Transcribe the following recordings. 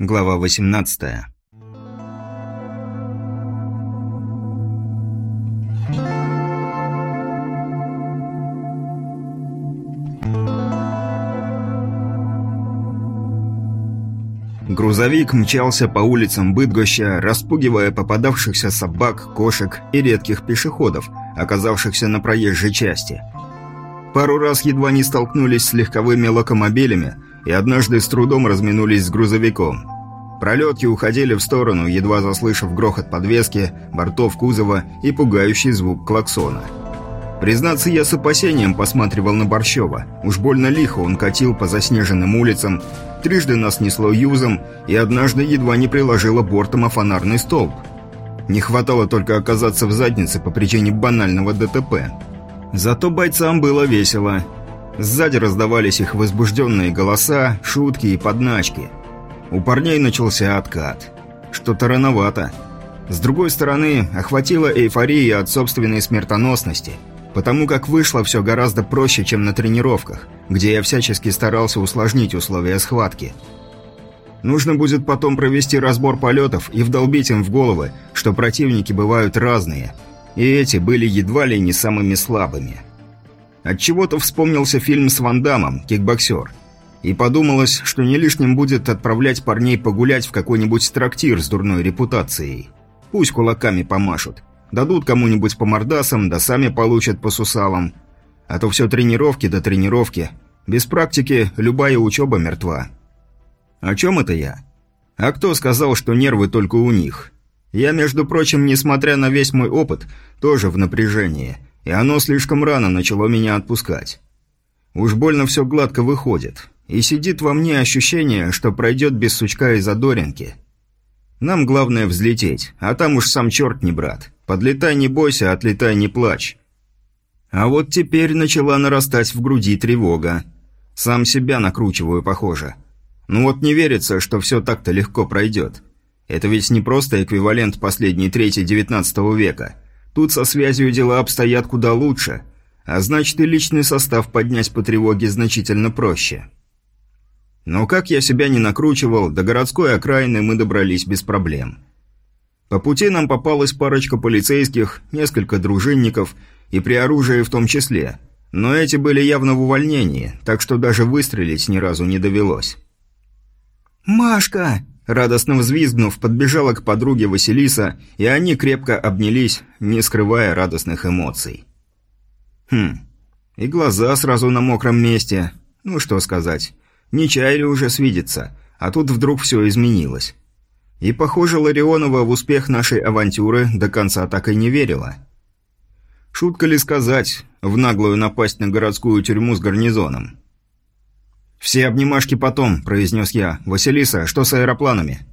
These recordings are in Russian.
Глава 18. Грузовик мчался по улицам Быдгоща, распугивая попадавшихся собак, кошек и редких пешеходов, оказавшихся на проезжей части. Пару раз едва не столкнулись с легковыми локомобилями – и однажды с трудом разминулись с грузовиком. Пролетки уходили в сторону, едва заслышав грохот подвески, бортов кузова и пугающий звук клаксона. Признаться, я с опасением посматривал на Борщева. Уж больно лихо он катил по заснеженным улицам, трижды нас несло юзом и однажды едва не приложило бортом о фонарный столб. Не хватало только оказаться в заднице по причине банального ДТП. Зато бойцам было весело. Сзади раздавались их возбужденные голоса, шутки и подначки. У парней начался откат. Что-то рановато. С другой стороны, охватила эйфория от собственной смертоносности, потому как вышло все гораздо проще, чем на тренировках, где я всячески старался усложнить условия схватки. Нужно будет потом провести разбор полетов и вдолбить им в головы, что противники бывают разные, и эти были едва ли не самыми слабыми. Отчего-то вспомнился фильм с Ван Дамом «Кикбоксер». И подумалось, что не лишним будет отправлять парней погулять в какой-нибудь трактир с дурной репутацией. Пусть кулаками помашут. Дадут кому-нибудь по мордасам, да сами получат по сусалам. А то все тренировки до тренировки. Без практики любая учеба мертва. О чем это я? А кто сказал, что нервы только у них? Я, между прочим, несмотря на весь мой опыт, тоже в напряжении – и оно слишком рано начало меня отпускать. Уж больно все гладко выходит, и сидит во мне ощущение, что пройдет без сучка и задоринки. Нам главное взлететь, а там уж сам черт не брат. Подлетай не бойся, отлетай не плачь. А вот теперь начала нарастать в груди тревога. Сам себя накручиваю, похоже. Ну вот не верится, что все так-то легко пройдет. Это ведь не просто эквивалент последней трети девятнадцатого века – Тут со связью дела обстоят куда лучше, а значит и личный состав поднять по тревоге значительно проще. Но как я себя не накручивал, до городской окраины мы добрались без проблем. По пути нам попалась парочка полицейских, несколько дружинников и при оружии в том числе. Но эти были явно в увольнении, так что даже выстрелить ни разу не довелось. «Машка!» Радостно взвизгнув, подбежала к подруге Василиса, и они крепко обнялись, не скрывая радостных эмоций. Хм, и глаза сразу на мокром месте. Ну что сказать, не чаяли уже свидеться, а тут вдруг все изменилось. И, похоже, Ларионова в успех нашей авантюры до конца так и не верила. Шутка ли сказать, в наглую напасть на городскую тюрьму с гарнизоном? «Все обнимашки потом», – произнес я. «Василиса, что с аэропланами?»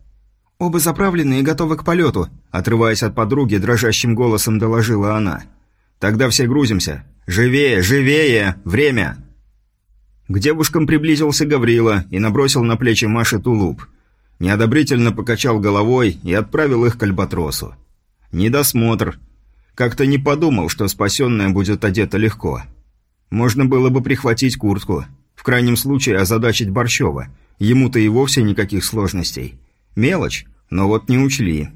«Оба заправлены и готовы к полету», – отрываясь от подруги, дрожащим голосом доложила она. «Тогда все грузимся. Живее, живее! Время!» К девушкам приблизился Гаврила и набросил на плечи Маши тулуп. Неодобрительно покачал головой и отправил их к Альбатросу. Недосмотр. Как-то не подумал, что спасенная будет одета легко. Можно было бы прихватить куртку. В крайнем случае озадачить Борщева. Ему-то и вовсе никаких сложностей. Мелочь, но вот не учли.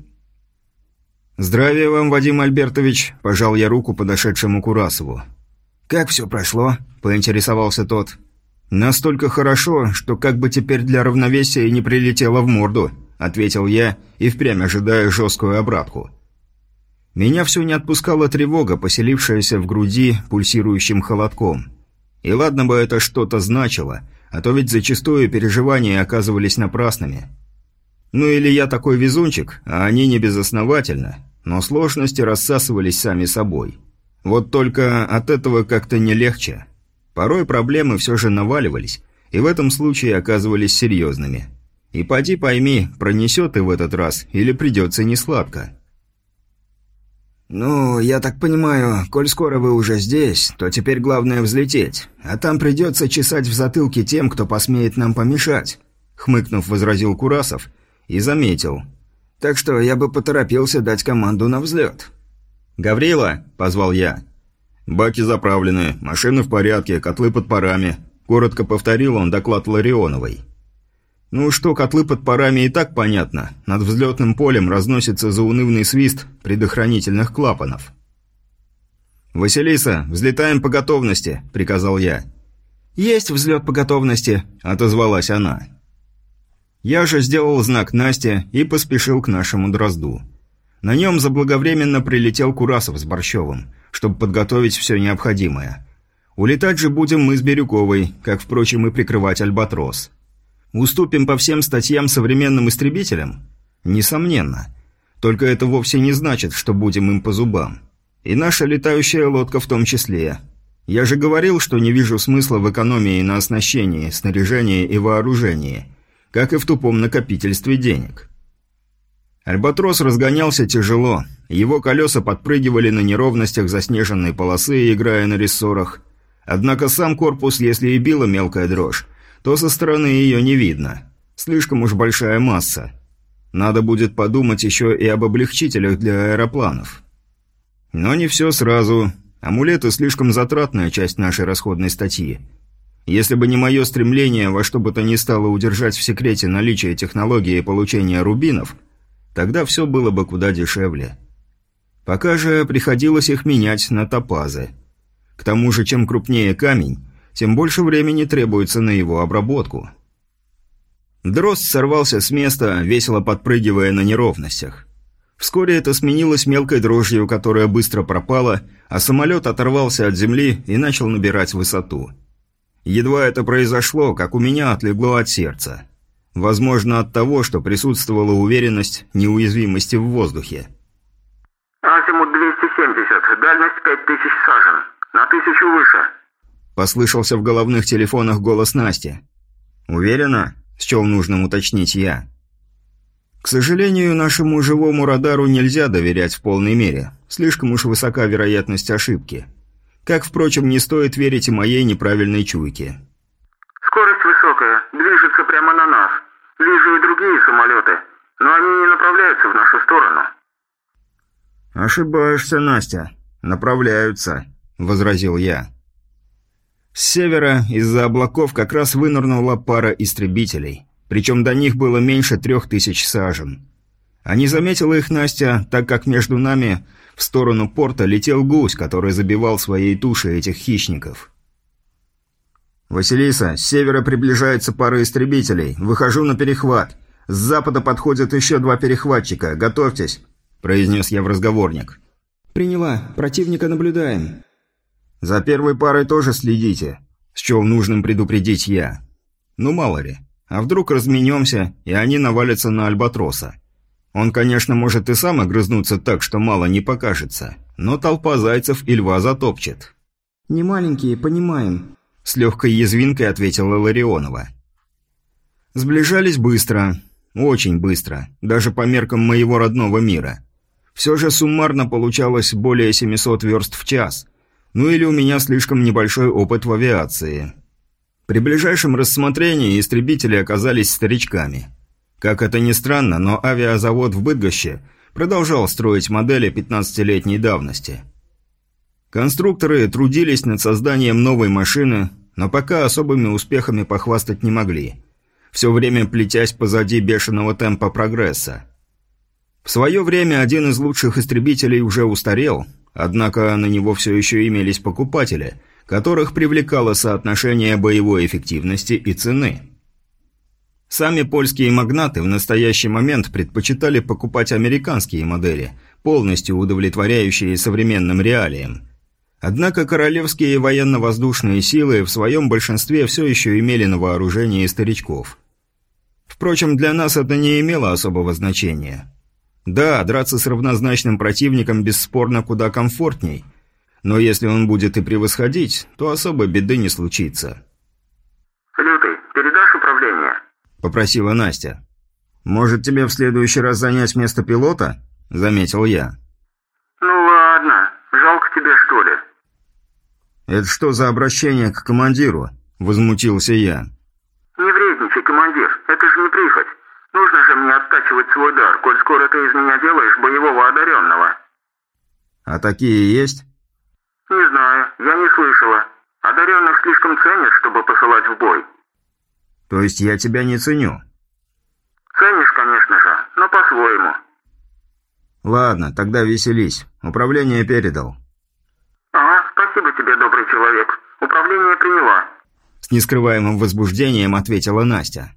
«Здравия вам, Вадим Альбертович», – пожал я руку подошедшему Курасову. «Как все прошло?» – поинтересовался тот. «Настолько хорошо, что как бы теперь для равновесия не прилетело в морду», – ответил я и впрямь ожидая жесткую обратку. Меня все не отпускала тревога, поселившаяся в груди пульсирующим холодком. И ладно бы это что-то значило, а то ведь зачастую переживания оказывались напрасными. Ну или я такой везунчик, а они не безосновательно, но сложности рассасывались сами собой. Вот только от этого как-то не легче. Порой проблемы все же наваливались, и в этом случае оказывались серьезными. И поди пойми, пронесет и в этот раз, или придется несладко. «Ну, я так понимаю, коль скоро вы уже здесь, то теперь главное взлететь, а там придется чесать в затылке тем, кто посмеет нам помешать», — хмыкнув, возразил Курасов и заметил. «Так что я бы поторопился дать команду на взлет». «Гаврила!» — позвал я. «Баки заправлены, машины в порядке, котлы под парами», — коротко повторил он доклад Ларионовой. Ну что, котлы под парами и так понятно. Над взлетным полем разносится заунывный свист предохранительных клапанов. «Василиса, взлетаем по готовности», — приказал я. «Есть взлет по готовности», — отозвалась она. Я же сделал знак Насте и поспешил к нашему дрозду. На нем заблаговременно прилетел Курасов с Борщевым, чтобы подготовить все необходимое. Улетать же будем мы с Бирюковой, как, впрочем, и прикрывать Альбатрос. Уступим по всем статьям современным истребителям? Несомненно. Только это вовсе не значит, что будем им по зубам. И наша летающая лодка в том числе. Я же говорил, что не вижу смысла в экономии на оснащении, снаряжении и вооружении, как и в тупом накопительстве денег. Альбатрос разгонялся тяжело, его колеса подпрыгивали на неровностях заснеженной полосы, играя на рессорах. Однако сам корпус, если и била мелкая дрожь, то со стороны ее не видно. Слишком уж большая масса. Надо будет подумать еще и об облегчителях для аэропланов. Но не все сразу. Амулеты – слишком затратная часть нашей расходной статьи. Если бы не мое стремление во что бы то ни стало удержать в секрете наличие технологии получения рубинов, тогда все было бы куда дешевле. Пока же приходилось их менять на топазы. К тому же, чем крупнее камень, тем больше времени требуется на его обработку. Дрозд сорвался с места, весело подпрыгивая на неровностях. Вскоре это сменилось мелкой дрожью, которая быстро пропала, а самолет оторвался от земли и начал набирать высоту. Едва это произошло, как у меня отлегло от сердца. Возможно, от того, что присутствовала уверенность неуязвимости в воздухе. «Азимут 270, дальность 5000 сажен, на тысячу выше», Послышался в головных телефонах голос Насти. «Уверена?» – счел нужным уточнить я. К сожалению, нашему живому радару нельзя доверять в полной мере. Слишком уж высока вероятность ошибки. Как, впрочем, не стоит верить и моей неправильной чуйке. «Скорость высокая, движется прямо на нас. Вижу и другие самолеты, но они не направляются в нашу сторону». «Ошибаешься, Настя. Направляются», — возразил я. С севера из-за облаков как раз вынырнула пара истребителей. Причем до них было меньше трех тысяч сажен. А не заметила их Настя, так как между нами в сторону порта летел гусь, который забивал своей тушей этих хищников. «Василиса, с севера приближается пара истребителей. Выхожу на перехват. С запада подходят еще два перехватчика. Готовьтесь», – произнес я в разговорник. «Приняла. Противника наблюдаем». «За первой парой тоже следите», – счел нужным предупредить я. «Ну, мало ли. А вдруг разменемся, и они навалятся на Альбатроса? Он, конечно, может и сам огрызнуться так, что мало не покажется, но толпа зайцев и льва затопчет». «Не маленькие, понимаем», – с легкой язвинкой ответила Ларионова. Сближались быстро, очень быстро, даже по меркам моего родного мира. Все же суммарно получалось более 700 верст в час – ну или у меня слишком небольшой опыт в авиации. При ближайшем рассмотрении истребители оказались старичками. Как это ни странно, но авиазавод в Быдгоще продолжал строить модели 15-летней давности. Конструкторы трудились над созданием новой машины, но пока особыми успехами похвастать не могли, все время плетясь позади бешеного темпа прогресса. В свое время один из лучших истребителей уже устарел – Однако на него все еще имелись покупатели, которых привлекало соотношение боевой эффективности и цены. Сами польские магнаты в настоящий момент предпочитали покупать американские модели, полностью удовлетворяющие современным реалиям. Однако королевские военно-воздушные силы в своем большинстве все еще имели на вооружении старичков. Впрочем, для нас это не имело особого значения. Да, драться с равнозначным противником бесспорно куда комфортней. Но если он будет и превосходить, то особой беды не случится. «Лютый, передашь управление?» – попросила Настя. «Может, тебе в следующий раз занять место пилота?» – заметил я. «Ну ладно, жалко тебе, что ли?» «Это что за обращение к командиру?» – возмутился я. «Не вредничай, командир, это же не прихоть. Нужно же мне оттачивать свой дар, коль скоро ты из меня делаешь боевого одаренного». «А такие есть?» «Не знаю, я не слышала. Одаренных слишком ценят, чтобы посылать в бой». «То есть я тебя не ценю? по-своему». «Ладно, тогда веселись. Управление передал». «Ага, спасибо тебе, добрый человек. Управление приняла». С нескрываемым возбуждением ответила Настя.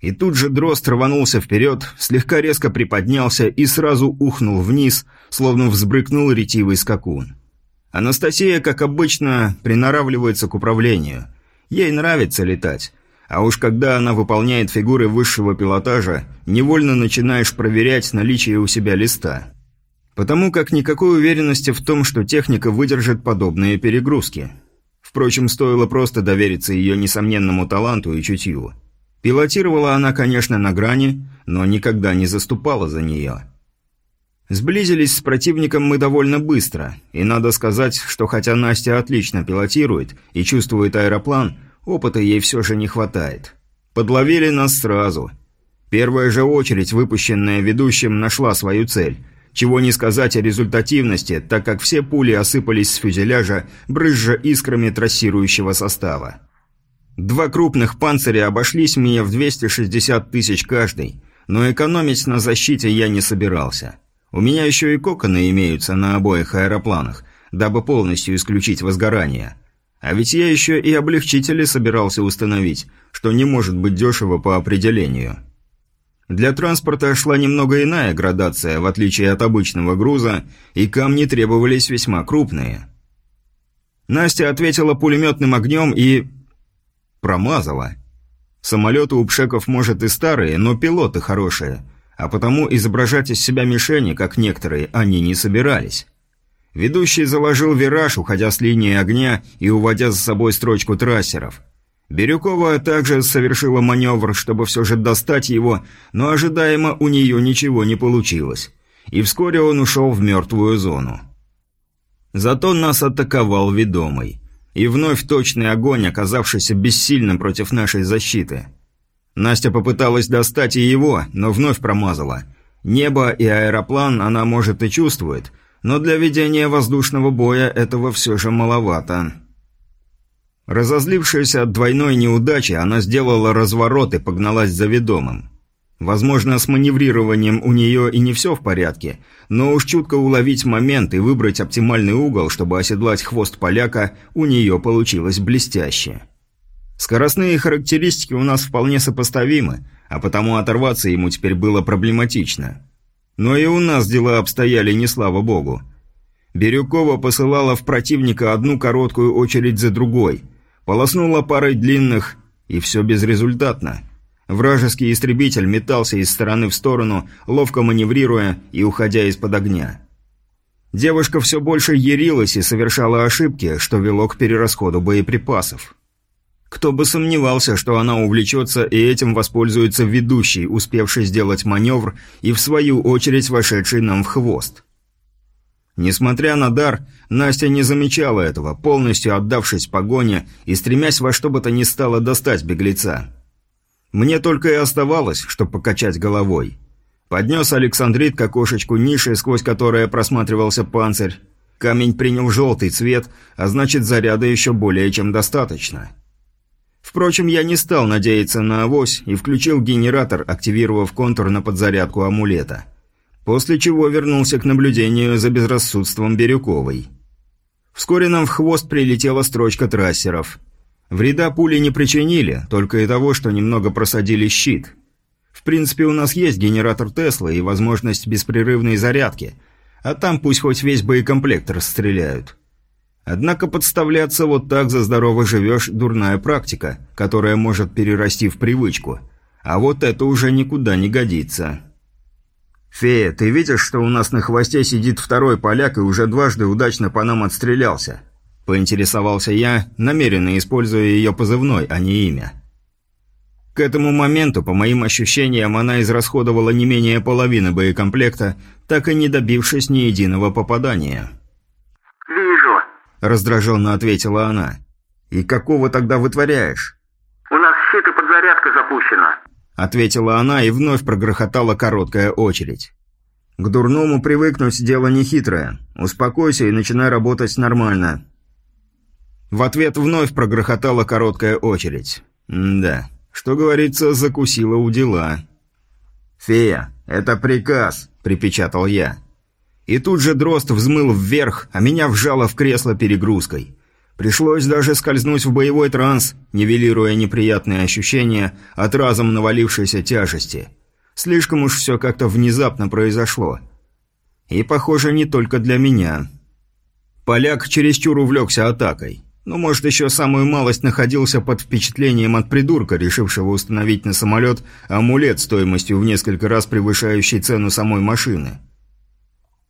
И тут же дрозд рванулся вперед, слегка резко приподнялся и сразу ухнул вниз, словно взбрыкнул ретивый скакун. Анастасия, как обычно, приноравливается к управлению. Ей нравится летать. А уж когда она выполняет фигуры высшего пилотажа, невольно начинаешь проверять наличие у себя листа. Потому как никакой уверенности в том, что техника выдержит подобные перегрузки. Впрочем, стоило просто довериться ее несомненному таланту и чутью. Пилотировала она, конечно, на грани, но никогда не заступала за нее. Сблизились с противником мы довольно быстро, и надо сказать, что хотя Настя отлично пилотирует и чувствует аэроплан, опыта ей все же не хватает. Подловили нас сразу. Первая же очередь, выпущенная ведущим, нашла свою цель. Чего не сказать о результативности, так как все пули осыпались с фюзеляжа, брызжа искрами трассирующего состава. Два крупных панциря обошлись мне в 260 тысяч каждый, но экономить на защите я не собирался. У меня еще и коконы имеются на обоих аэропланах, дабы полностью исключить возгорание. А ведь я еще и облегчители собирался установить, что не может быть дешево по определению. Для транспорта шла немного иная градация, в отличие от обычного груза, и камни требовались весьма крупные. Настя ответила пулеметным огнем и Промазала. Самолеты у пшеков, может, и старые, но пилоты хорошие, а потому изображать из себя мишени, как некоторые, они не собирались. Ведущий заложил вираж, уходя с линии огня и уводя за собой строчку трассеров. Бирюкова также совершила маневр, чтобы все же достать его, но ожидаемо у нее ничего не получилось. И вскоре он ушел в мертвую зону. Зато нас атаковал ведомый. И вновь точный огонь, оказавшийся бессильным против нашей защиты. Настя попыталась достать и его, но вновь промазала. Небо и аэроплан она, может, и чувствует, но для ведения воздушного боя этого все же маловато. Разозлившись от двойной неудачи, она сделала разворот и погналась за ведомым. Возможно, с маневрированием у нее и не все в порядке, но уж чутко уловить момент и выбрать оптимальный угол, чтобы оседлать хвост поляка, у нее получилось блестяще. Скоростные характеристики у нас вполне сопоставимы, а потому оторваться ему теперь было проблематично. Но и у нас дела обстояли не слава богу. Бирюкова посылала в противника одну короткую очередь за другой, полоснула парой длинных, и все безрезультатно – Вражеский истребитель метался из стороны в сторону, ловко маневрируя и уходя из-под огня. Девушка все больше ярилась и совершала ошибки, что вело к перерасходу боеприпасов. Кто бы сомневался, что она увлечется и этим воспользуется ведущий, успевший сделать маневр и в свою очередь вошедший нам в хвост. Несмотря на дар, Настя не замечала этого, полностью отдавшись погоне и стремясь во что бы то ни стало достать беглеца. Мне только и оставалось, что покачать головой. Поднес Александрит к окошечку ниши, сквозь которое просматривался панцирь. Камень принял желтый цвет, а значит заряда еще более чем достаточно. Впрочем, я не стал надеяться на авось и включил генератор, активировав контур на подзарядку амулета. После чего вернулся к наблюдению за безрассудством Бирюковой. Вскоре нам в хвост прилетела строчка трассеров – Вреда пули не причинили, только и того, что немного просадили щит. В принципе, у нас есть генератор Тесла и возможность беспрерывной зарядки, а там пусть хоть весь боекомплект расстреляют. Однако подставляться вот так за здорово живешь – дурная практика, которая может перерасти в привычку. А вот это уже никуда не годится. «Фея, ты видишь, что у нас на хвосте сидит второй поляк и уже дважды удачно по нам отстрелялся?» Поинтересовался я, намеренно используя ее позывной, а не имя. К этому моменту, по моим ощущениям, она израсходовала не менее половины боекомплекта, так и не добившись ни единого попадания. «Вижу», – раздраженно ответила она. «И какого тогда вытворяешь?» «У нас щит и подзарядка запущена», – ответила она и вновь прогрохотала короткая очередь. «К дурному привыкнуть – дело нехитрое. Успокойся и начинай работать нормально. В ответ вновь прогрохотала короткая очередь. Да, что говорится, закусила у дела. «Фея, «Это приказ», – припечатал я. И тут же дрозд взмыл вверх, а меня вжало в кресло перегрузкой. Пришлось даже скользнуть в боевой транс, нивелируя неприятные ощущения от разом навалившейся тяжести. Слишком уж все как-то внезапно произошло. И, похоже, не только для меня. Поляк чересчур увлекся атакой. Ну, может, еще самую малость находился под впечатлением от придурка, решившего установить на самолет амулет стоимостью в несколько раз превышающий цену самой машины.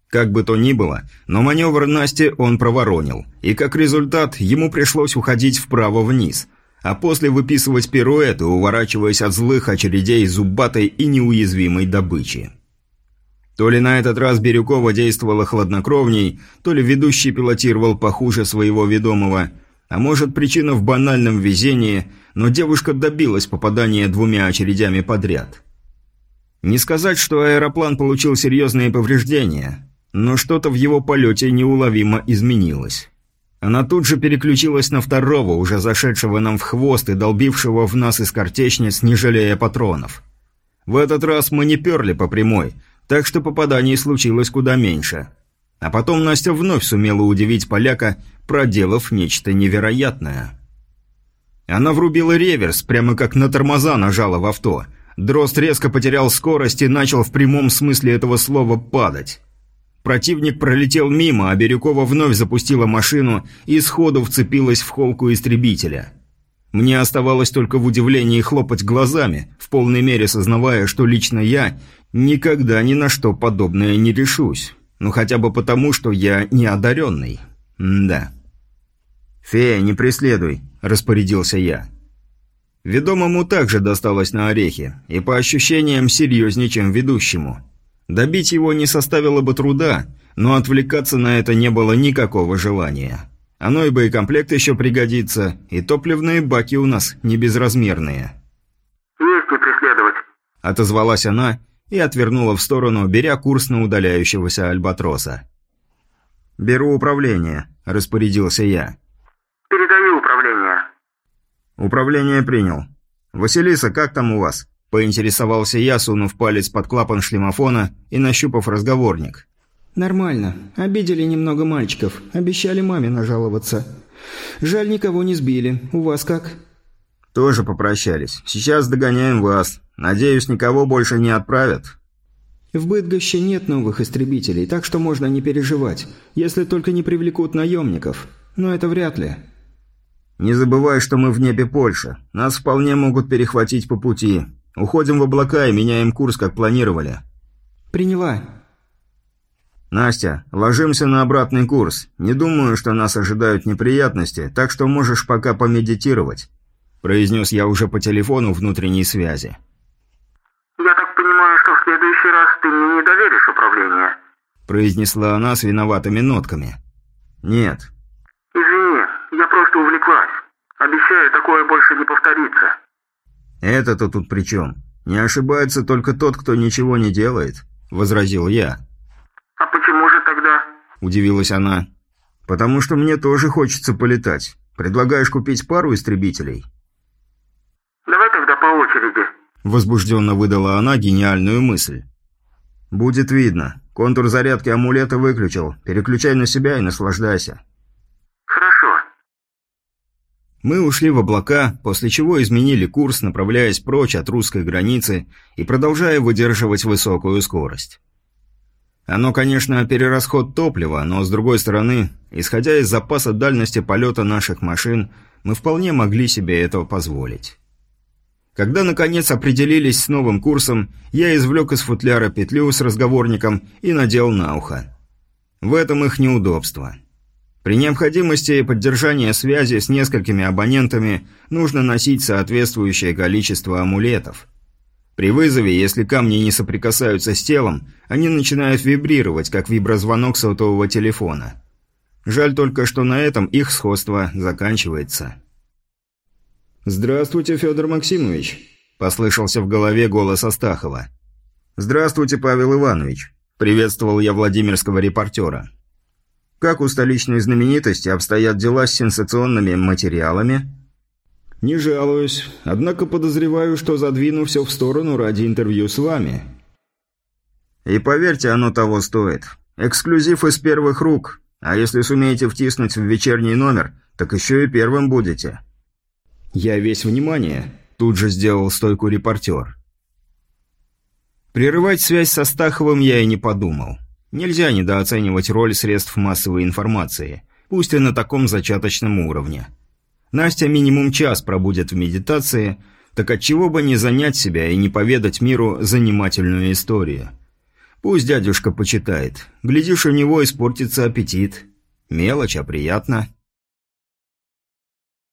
Как бы то ни было, но маневр Насти он проворонил, и как результат ему пришлось уходить вправо-вниз, а после выписывать пируэты, уворачиваясь от злых очередей зубатой и неуязвимой добычи. То ли на этот раз Бирюкова действовала хладнокровней, то ли ведущий пилотировал похуже своего ведомого, а может причина в банальном везении, но девушка добилась попадания двумя очередями подряд. Не сказать, что аэроплан получил серьезные повреждения – но что-то в его полете неуловимо изменилось. Она тут же переключилась на второго, уже зашедшего нам в хвост и долбившего в нас из картечниц, не жалея патронов. В этот раз мы не перли по прямой, так что попаданий случилось куда меньше. А потом Настя вновь сумела удивить поляка, проделав нечто невероятное. Она врубила реверс, прямо как на тормоза нажала в авто. Дрозд резко потерял скорость и начал в прямом смысле этого слова падать. Противник пролетел мимо, а Бирюкова вновь запустила машину и сходу вцепилась в холку истребителя. Мне оставалось только в удивлении хлопать глазами, в полной мере сознавая, что лично я никогда ни на что подобное не решусь. Ну хотя бы потому, что я не одаренный. М да. «Фея, не преследуй», – распорядился я. Ведомому также досталось на орехи, и по ощущениям серьезнее, чем ведущему – Добить его не составило бы труда, но отвлекаться на это не было никакого желания. Оно и боекомплект еще пригодится, и топливные баки у нас не безразмерные. «Есть не преследовать», — отозвалась она и отвернула в сторону, беря курс на удаляющегося Альбатроса. «Беру управление», — распорядился я. «Передаю управление». «Управление принял. Василиса, как там у вас?» Поинтересовался я, сунув палец под клапан шлемофона и нащупав разговорник. «Нормально. Обидели немного мальчиков. Обещали маме нажаловаться. Жаль, никого не сбили. У вас как?» «Тоже попрощались. Сейчас догоняем вас. Надеюсь, никого больше не отправят». «В Бытгоще нет новых истребителей, так что можно не переживать, если только не привлекут наемников. Но это вряд ли». «Не забывай, что мы в небе Польши. Нас вполне могут перехватить по пути. Уходим в облака и меняем курс, как планировали». «Приняла». «Настя, ложимся на обратный курс. Не думаю, что нас ожидают неприятности, так что можешь пока помедитировать», – произнес я уже по телефону внутренней связи. «Я так понимаю, что в следующий раз ты мне не доверишь управление?» – произнесла она с виноватыми нотками. «Нет». «Извини, я просто увлеклась. Обещаю, такое больше не повторится». «Это-то тут при чем? Не ошибается только тот, кто ничего не делает», — возразил я. «А почему же тогда?» — удивилась она. «Потому что мне тоже хочется полетать. Предлагаешь купить пару истребителей?» «Давай тогда по очереди», — возбужденно выдала она гениальную мысль. «Будет видно. Контур зарядки амулета выключил. Переключай на себя и наслаждайся». Мы ушли в облака, после чего изменили курс, направляясь прочь от русской границы и продолжая выдерживать высокую скорость. Оно, конечно, перерасход топлива, но, с другой стороны, исходя из запаса дальности полета наших машин, мы вполне могли себе этого позволить. Когда, наконец, определились с новым курсом, я извлек из футляра петлю с разговорником и надел на ухо. В этом их неудобство – при необходимости поддержания связи с несколькими абонентами нужно носить соответствующее количество амулетов. При вызове, если камни не соприкасаются с телом, они начинают вибрировать, как виброзвонок сотового телефона. Жаль только, что на этом их сходство заканчивается. «Здравствуйте, Федор Максимович», – послышался в голове голос Астахова. «Здравствуйте, Павел Иванович», – приветствовал я Владимирского репортера. Как у столичной знаменитости обстоят дела с сенсационными материалами? Не жалуюсь, однако подозреваю, что задвину все в сторону ради интервью с вами. И поверьте, оно того стоит. Эксклюзив из первых рук. А если сумеете втиснуть в вечерний номер, так еще и первым будете. Я весь внимание. Тут же сделал стойку репортер. Прерывать связь со Стаховым я и не подумал. Нельзя недооценивать роль средств массовой информации, пусть и на таком зачаточном уровне. Настя минимум час пробудет в медитации, так отчего бы не занять себя и не поведать миру занимательную историю. Пусть дядюшка почитает. Глядишь, у него испортится аппетит. Мелочь, а приятно.